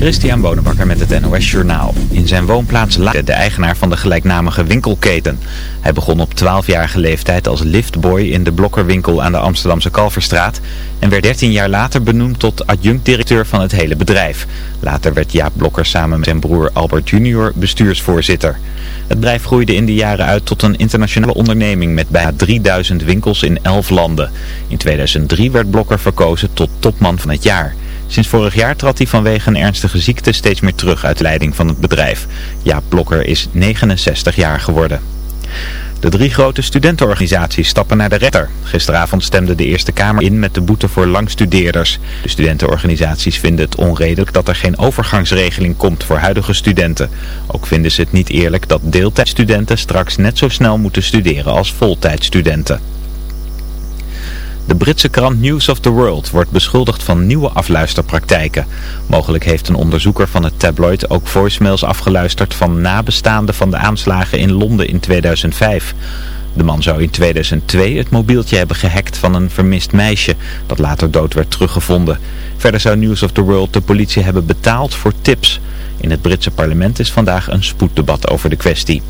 Christian Bonenbakker met het NOS Journaal. In zijn woonplaats Laren de eigenaar van de gelijknamige winkelketen. Hij begon op 12-jarige leeftijd als liftboy in de blokkerwinkel aan de Amsterdamse Kalverstraat... en werd 13 jaar later benoemd tot adjunct-directeur van het hele bedrijf. Later werd Jaap Blokker samen met zijn broer Albert Junior bestuursvoorzitter. Het bedrijf groeide in de jaren uit tot een internationale onderneming met bijna 3000 winkels in 11 landen. In 2003 werd Blokker verkozen tot topman van het jaar... Sinds vorig jaar trad hij vanwege een ernstige ziekte steeds meer terug uit leiding van het bedrijf. Jaap Blokker is 69 jaar geworden. De drie grote studentenorganisaties stappen naar de rechter. Gisteravond stemde de Eerste Kamer in met de boete voor langstudeerders. De studentenorganisaties vinden het onredelijk dat er geen overgangsregeling komt voor huidige studenten. Ook vinden ze het niet eerlijk dat deeltijdstudenten straks net zo snel moeten studeren als voltijdstudenten. De Britse krant News of the World wordt beschuldigd van nieuwe afluisterpraktijken. Mogelijk heeft een onderzoeker van het tabloid ook voicemails afgeluisterd van nabestaanden van de aanslagen in Londen in 2005. De man zou in 2002 het mobieltje hebben gehackt van een vermist meisje dat later dood werd teruggevonden. Verder zou News of the World de politie hebben betaald voor tips. In het Britse parlement is vandaag een spoeddebat over de kwestie.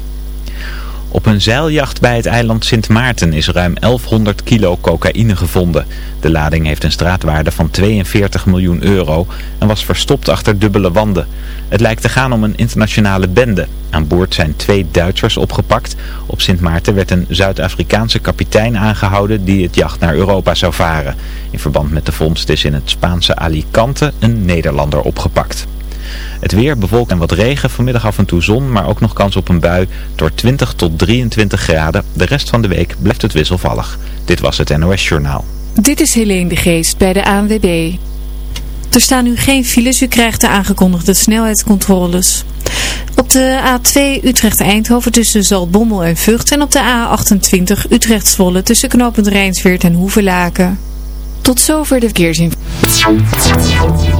Op een zeiljacht bij het eiland Sint Maarten is ruim 1100 kilo cocaïne gevonden. De lading heeft een straatwaarde van 42 miljoen euro en was verstopt achter dubbele wanden. Het lijkt te gaan om een internationale bende. Aan boord zijn twee Duitsers opgepakt. Op Sint Maarten werd een Zuid-Afrikaanse kapitein aangehouden die het jacht naar Europa zou varen. In verband met de vondst is in het Spaanse Alicante een Nederlander opgepakt. Het weer bewolkt en wat regen, vanmiddag af en toe zon, maar ook nog kans op een bui door 20 tot 23 graden. De rest van de week blijft het wisselvallig. Dit was het NOS Journaal. Dit is Helene de Geest bij de ANWB. Er staan nu geen files, u krijgt de aangekondigde snelheidscontroles. Op de A2 Utrecht-Eindhoven tussen Zaltbommel en Vught en op de A28 Utrecht-Zwolle tussen knooppunt Rijnsweert en Hoevelaken. Tot zover de verkeersinformatie.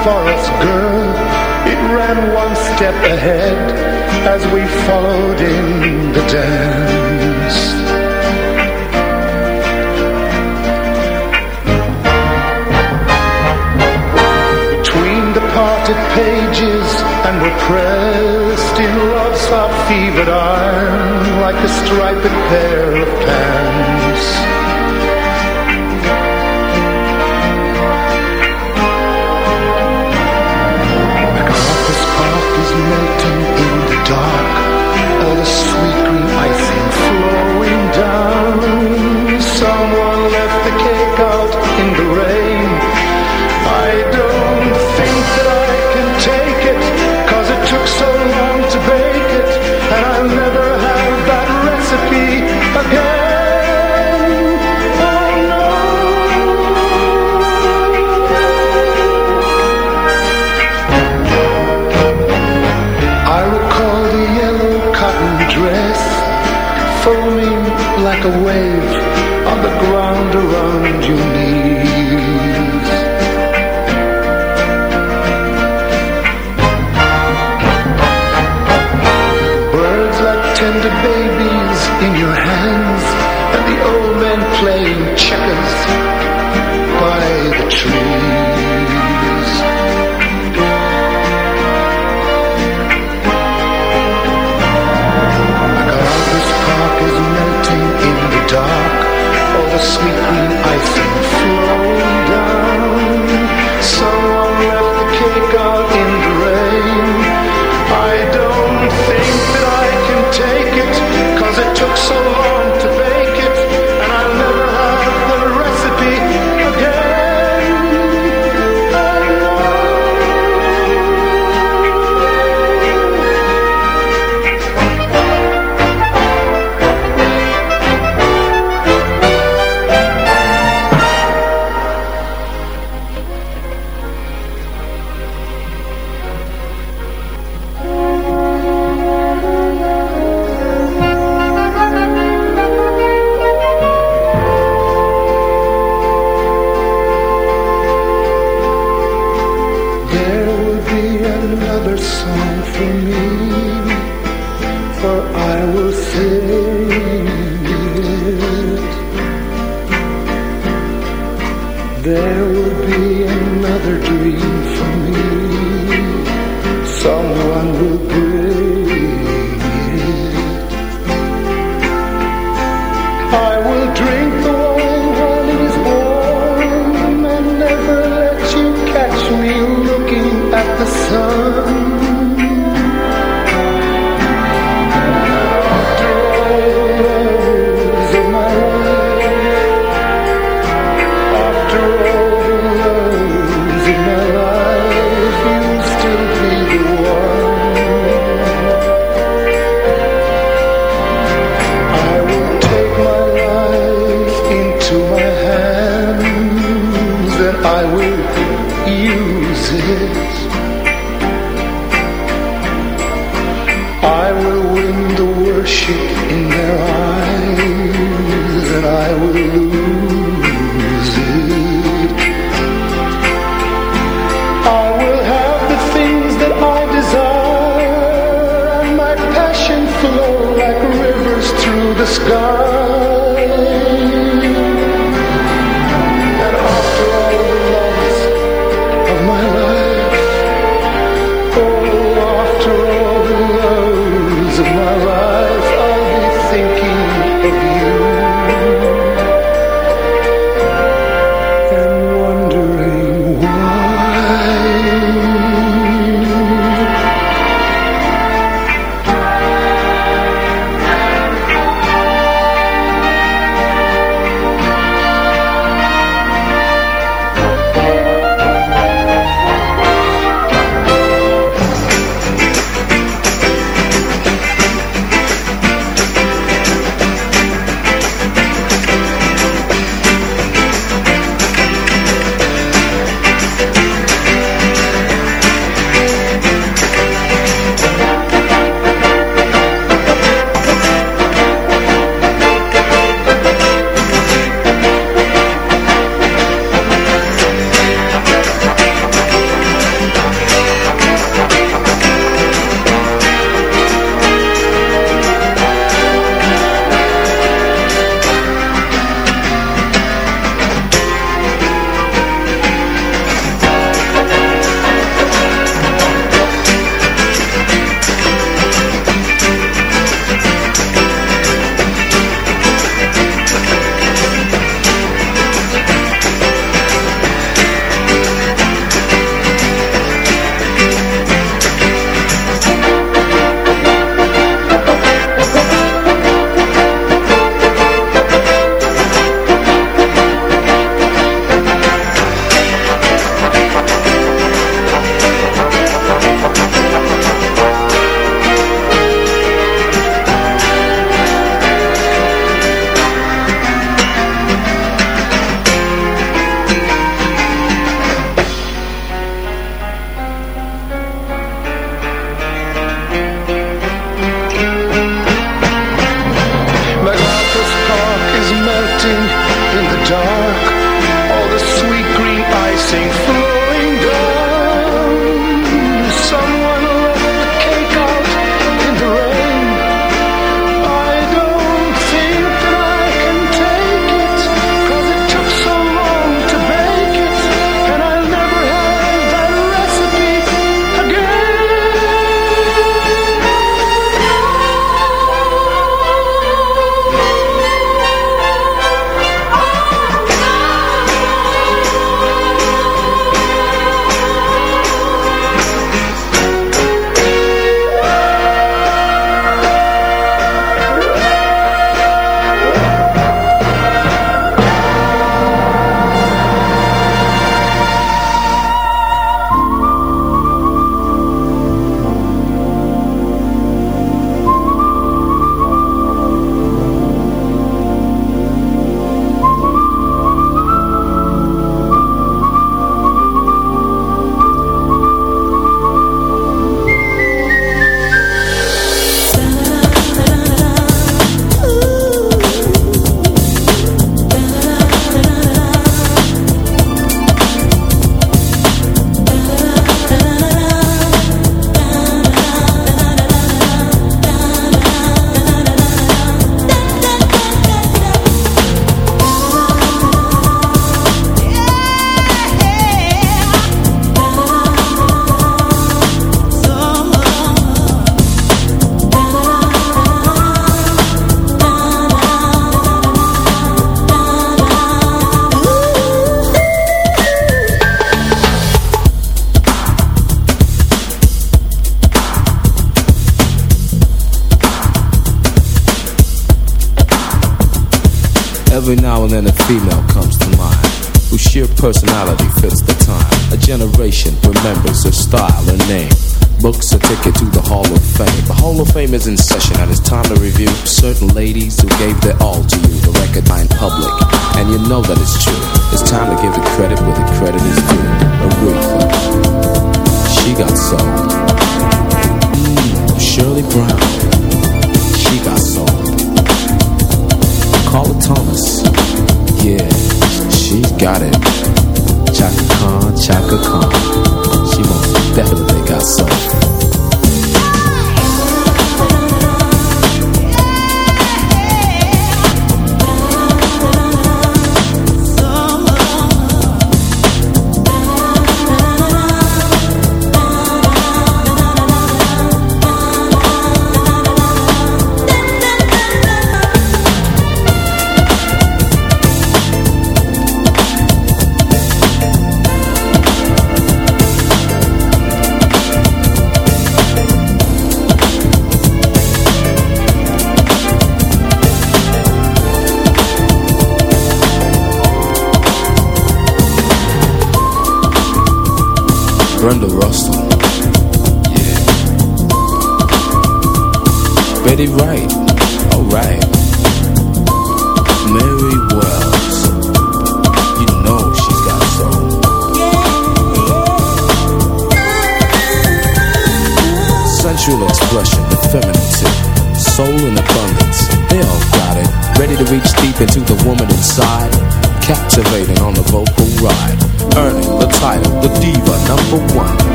Waiting for us, girl. It ran one step ahead as we followed in the dance. Between the parted pages and the pressed in love's hot fevered iron like a striped pair of pants.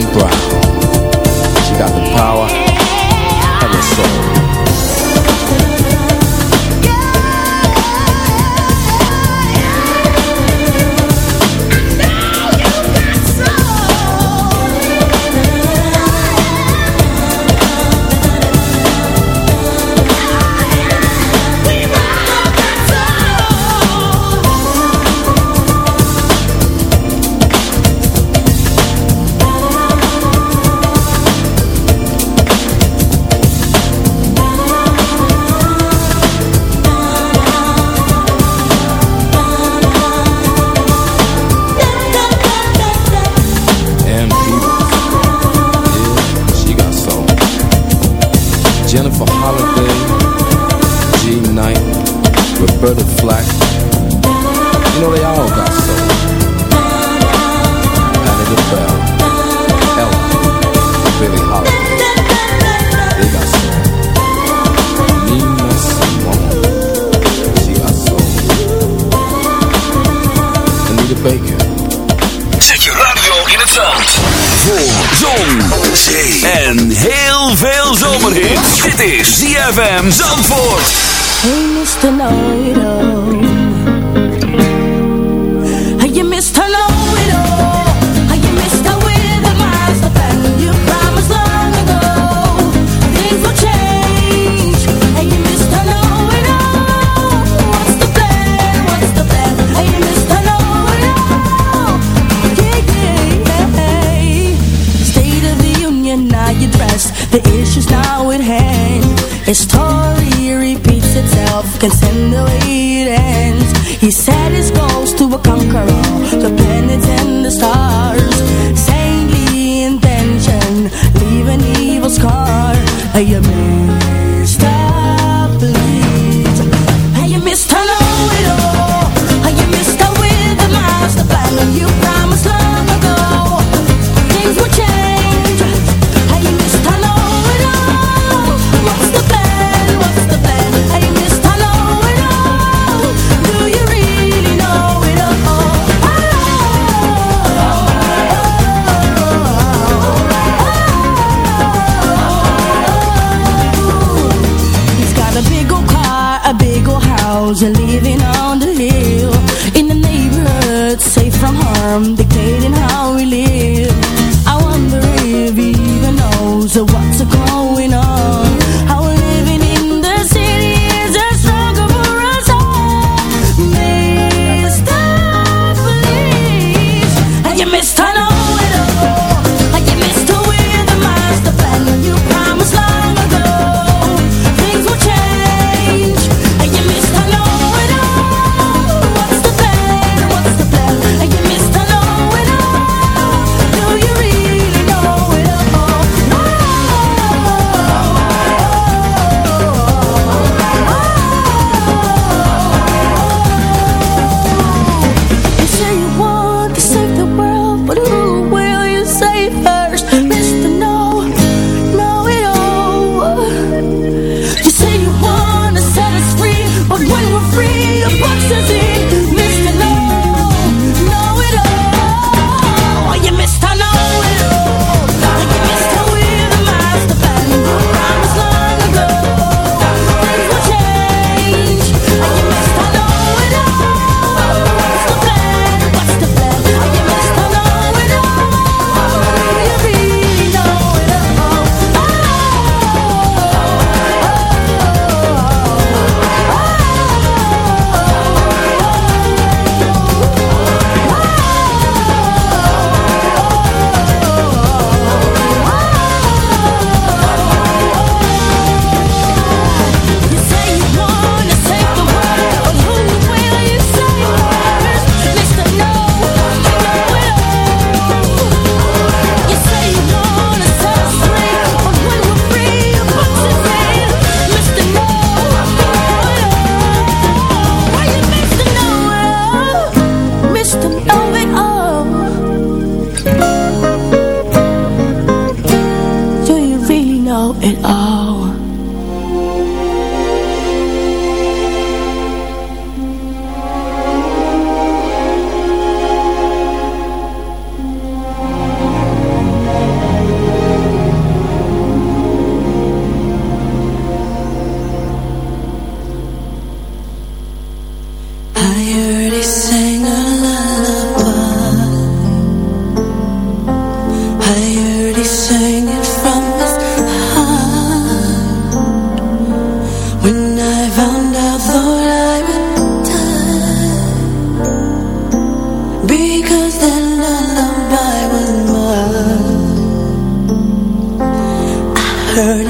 Santo how it ends His story repeats itself Can the way it ends. He set his goals to a conqueror, The planets and the stars. Saintly intention Leave an evil scar. A man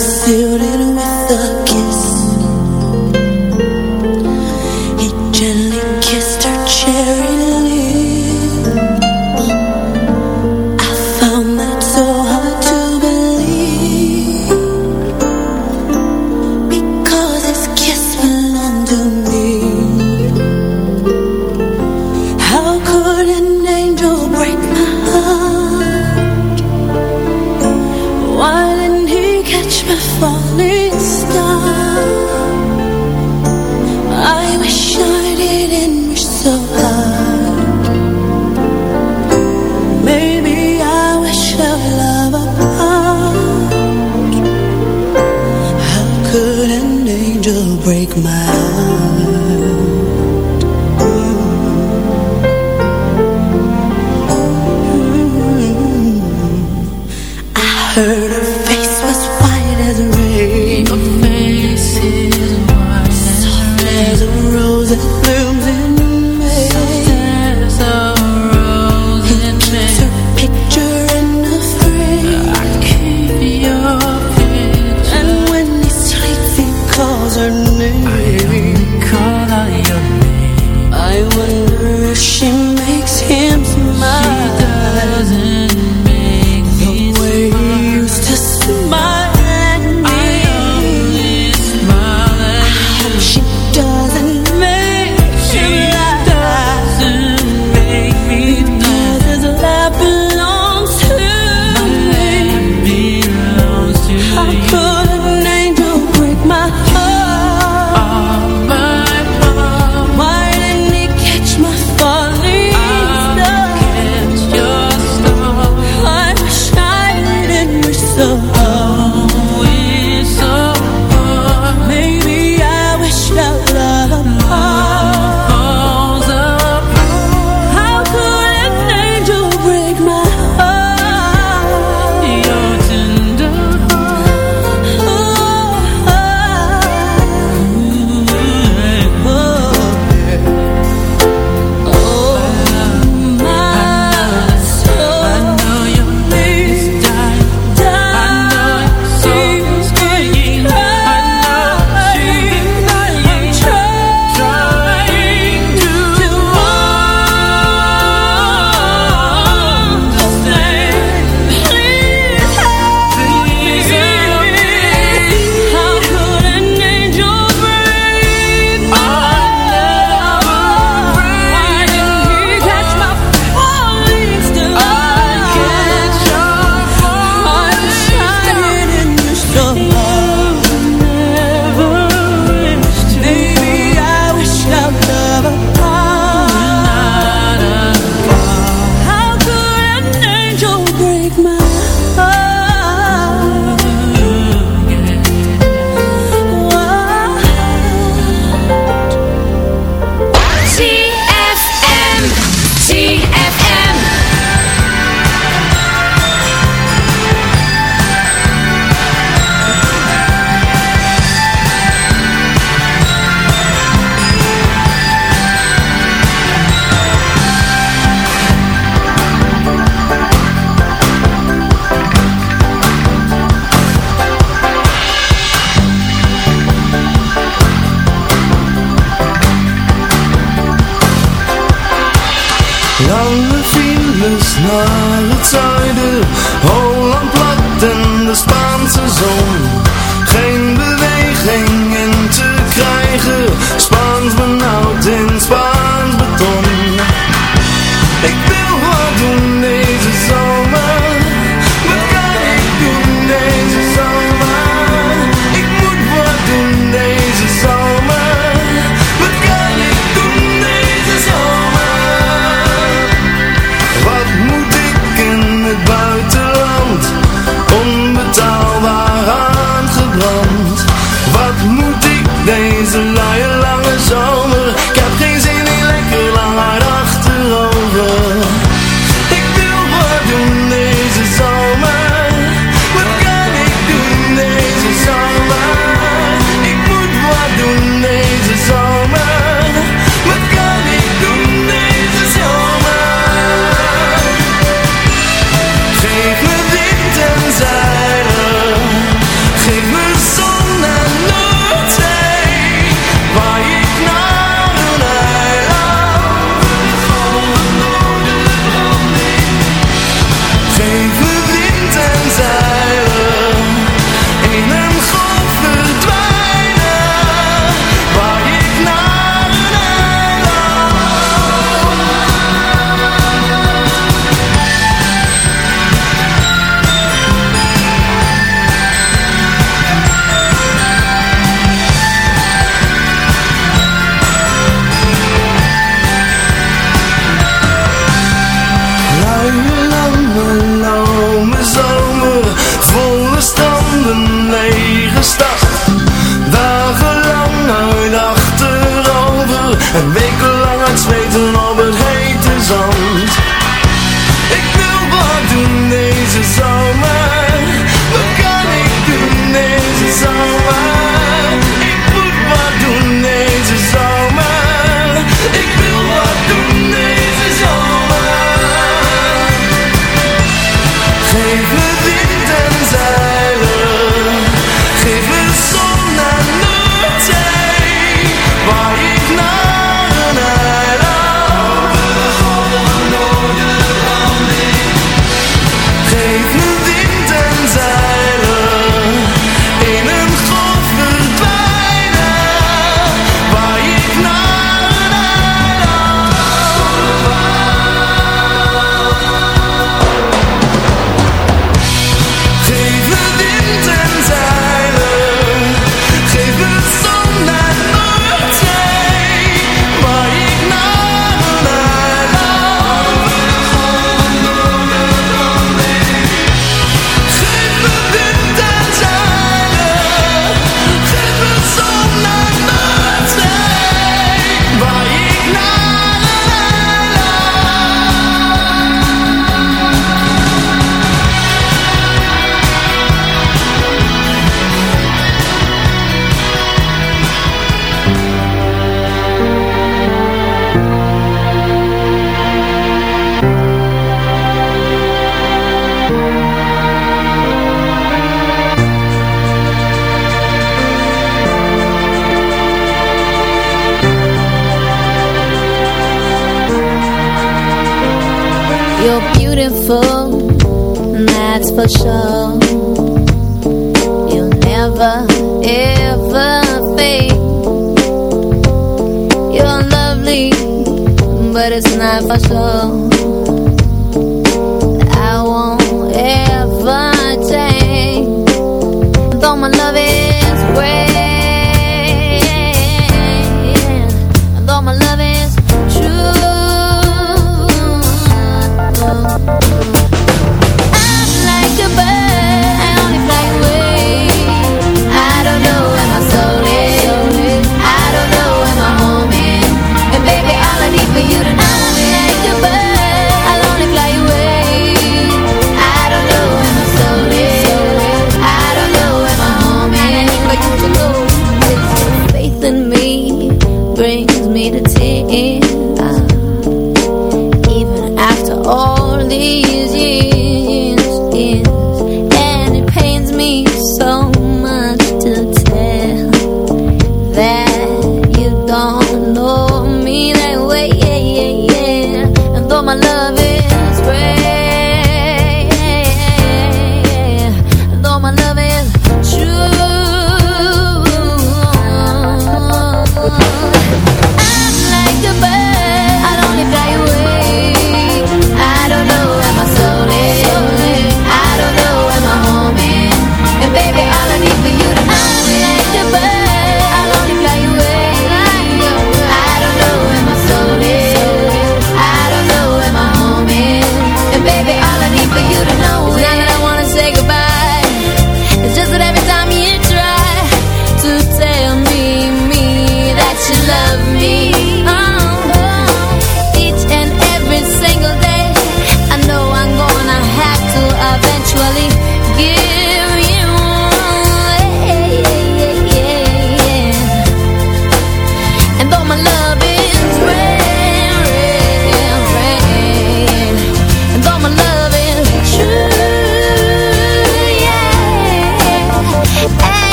sealed it with a kiss. naar het zuiden, Holland plat en de Spaanse zon. for sure. You'll never, ever fade. You're lovely, but it's not for sure.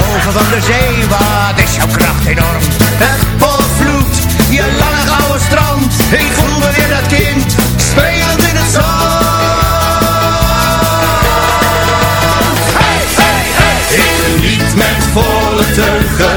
golven van de zee, wat is jouw kracht enorm? Het volvloed, je lange gouden strand, ik voel me weer dat kind, spelend in het zand. Hey, hey, hey, ik ben niet met volle teugen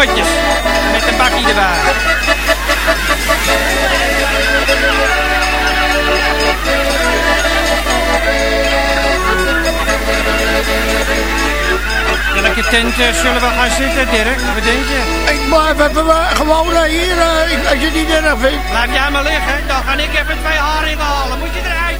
jongetjes met een bakkie erbij. Welke tent eh, zullen we gaan zitten, Dirk? Wat denk je? Ik blijf gewoon eh, hier, eh, als je niet erg vindt. Laat jij maar liggen, dan ga ik even twee haringen halen. Moet je eruit?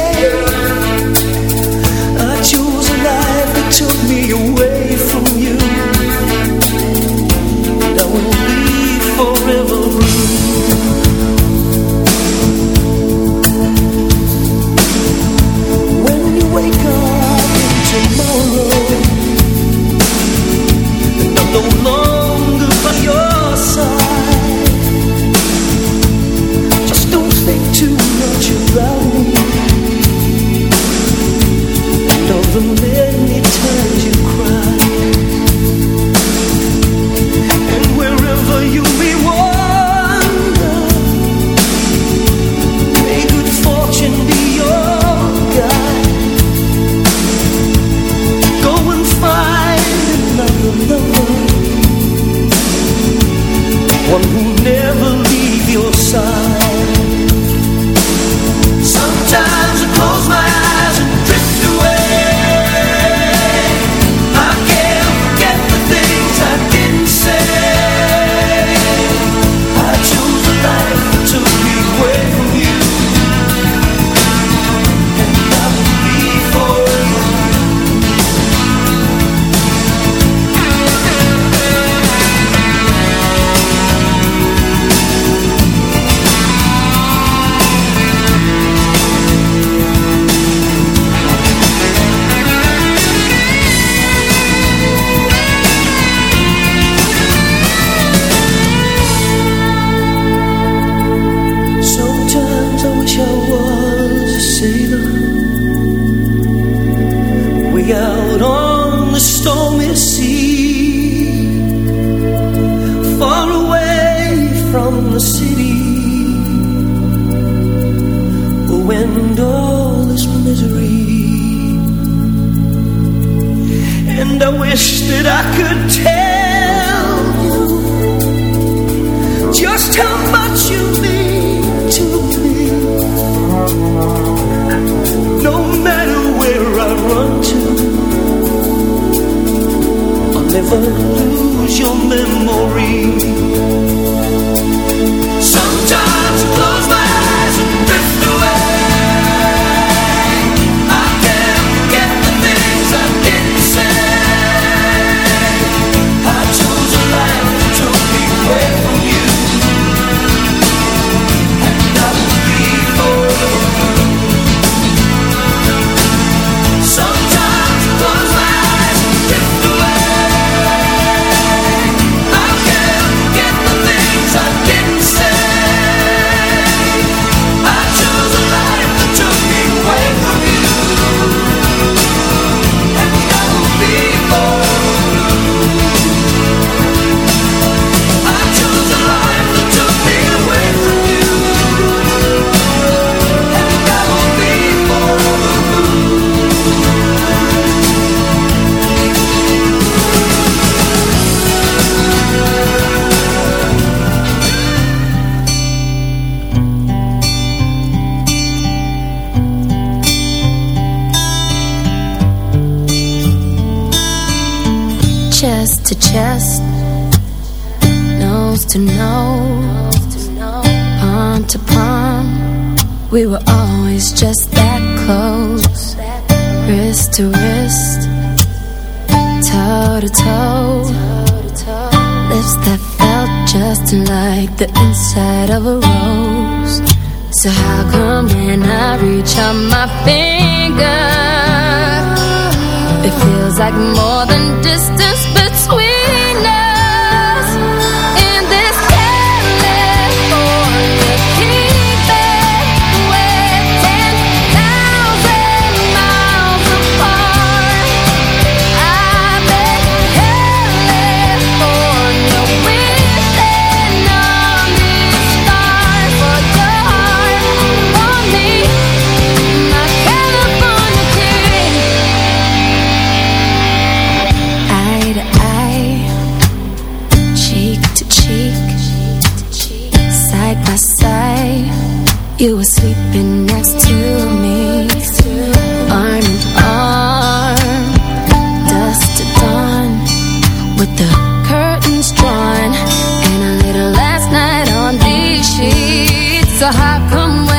took me away. how come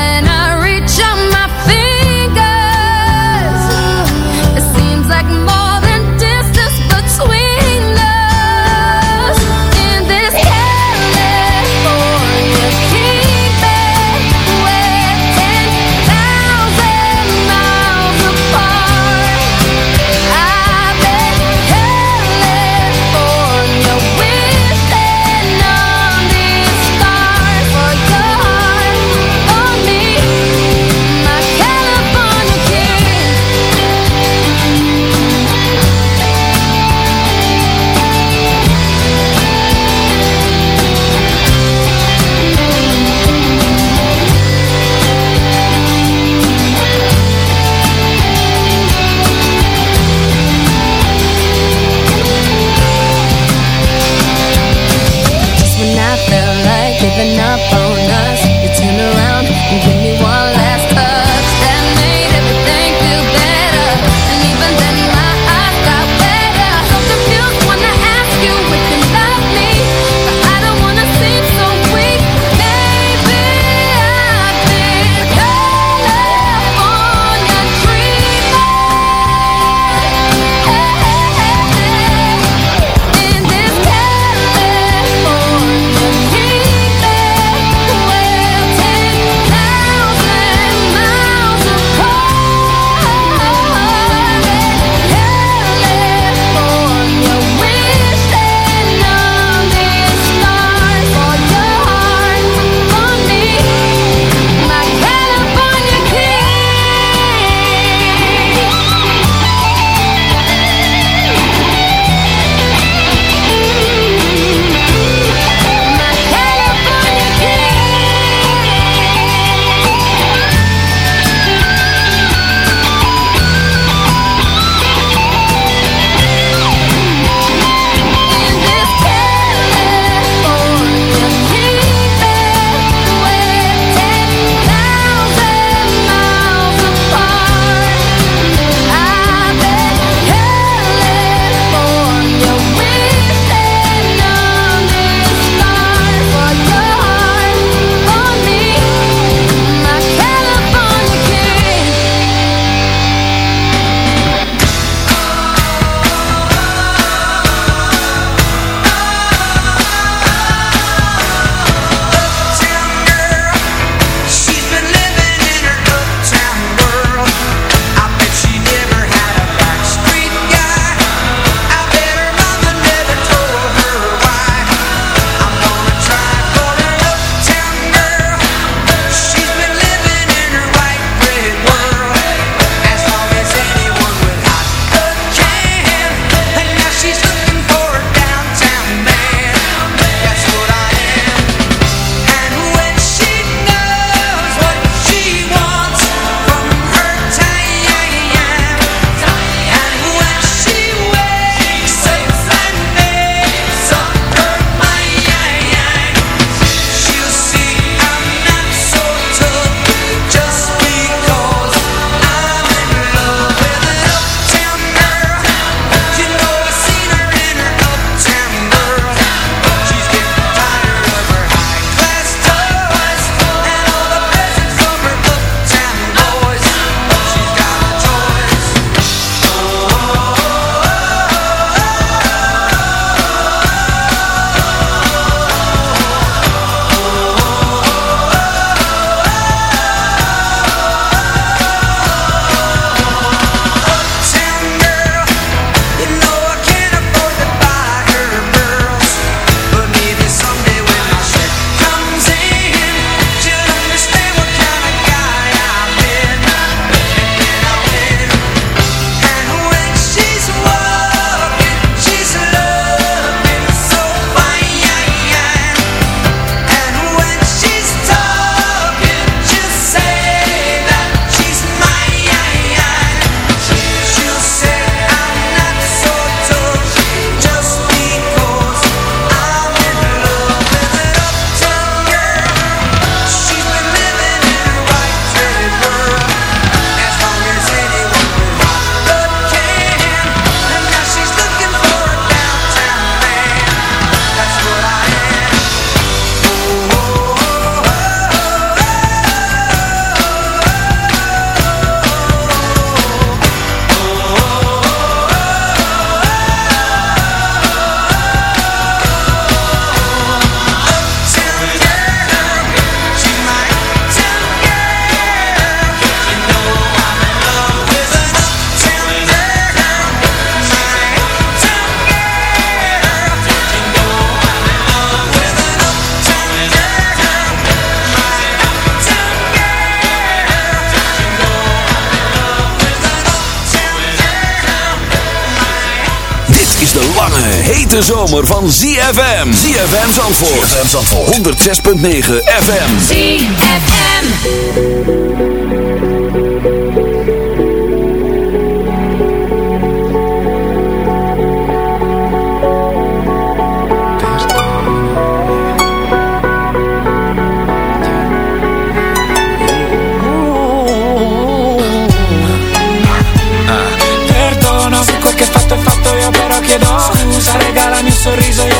de lange, hete zomer van ZFM. ZFM Zandvoort. ZFM Zandvoort. 106.9 FM. ZFM.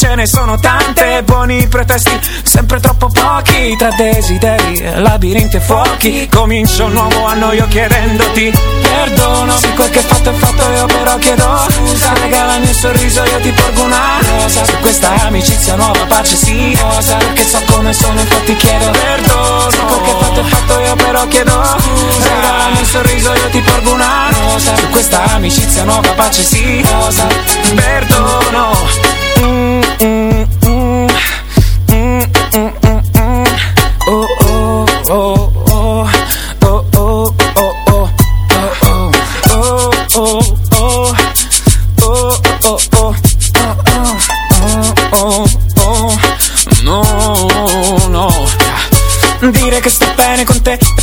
ce ne sono tante Buoni pretesti, sempre troppo pochi Tra desideri, labirinti e fuochi. Comincio un nuovo anno io chiedendoti Perdono. Se quel che fatto è fatto io però chiedo Scusa. Regalami un sorriso io ti porgo una rosa. Su questa amicizia nuova pace sì Rosa. Perché so come sono infatti chiedo perdono. Se quel che fatto è fatto io però chiedo Scusa. Regalami un sorriso io ti porgo una rosa. Su questa amicizia nuova pace sì Rosa. Perdono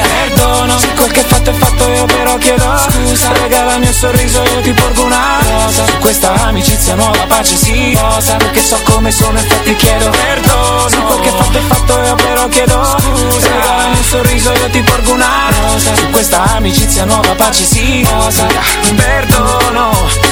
Perdono. Se quel che fatto è fatto io però chiedo Scusa. Regalami un sorriso io ti porgo una rosa. Su questa amicizia nuova pace sì. Rosa Perché so come sono infatti chiedo perdono. Se quel che fatto è fatto io però chiedo Scusa. Regalami un sorriso io ti porgo una rosa. Su questa amicizia nuova pace sì. Rosa Perdono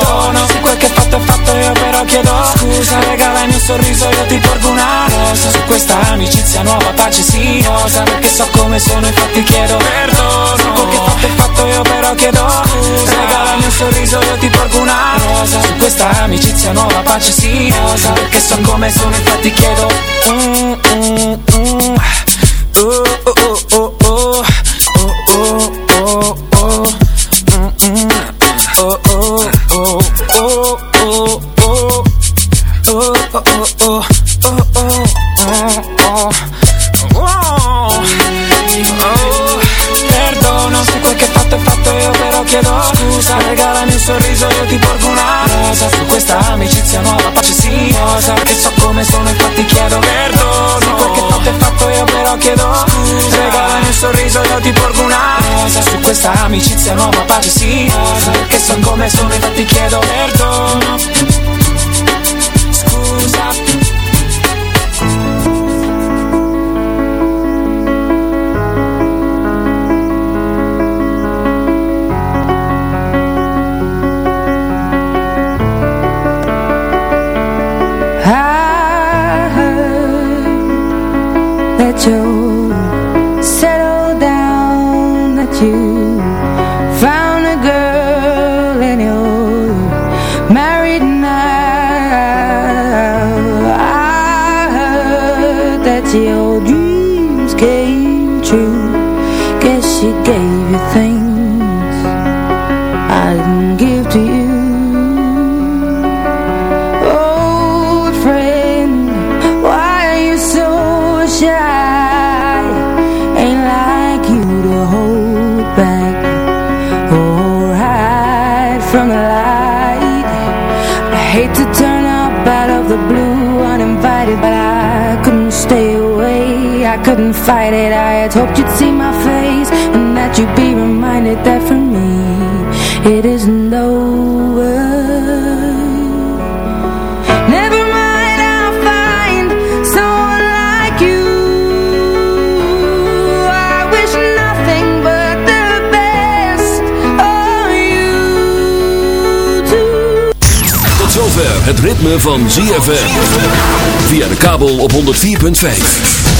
Perdono. Se quel che è fatto è fatto io però chiedo Scusa. Regalami un sorriso io ti porgo una rosa. Su questa amicizia nuova pace sì rosa Perché so come sono infatti chiedo perdono. Se quel che è fatto è fatto io però chiedo Scusa. Regalami un sorriso io ti porgo una rosa. Su questa amicizia nuova pace sì rosa Perché so come sono infatti chiedo. Mm, mm, mm. Oh, oh, oh, Oh, oh, oh, oh. Oh, oh. Perdono se quel che fatto è fatto io però chiedo Scusa. Regalami un sorriso io ti porgo una rosa. Su questa amicizia nuova pace sì rosa Perché so come sono infatti chiedo perdono. Se quel che fatto è fatto io però chiedo Scusa. Regalami un sorriso io ti porgo una rosa. Su questa amicizia nuova pace sì rosa Perché so come sono infatti chiedo perdono Stop. Fight it I had hoped you'd see my face And that you'd be reminded that for me It isn't over Never mind, I'll find someone like you I wish nothing but the best for you too Tot zover het ritme van ZFM. Via de kabel op 104.5.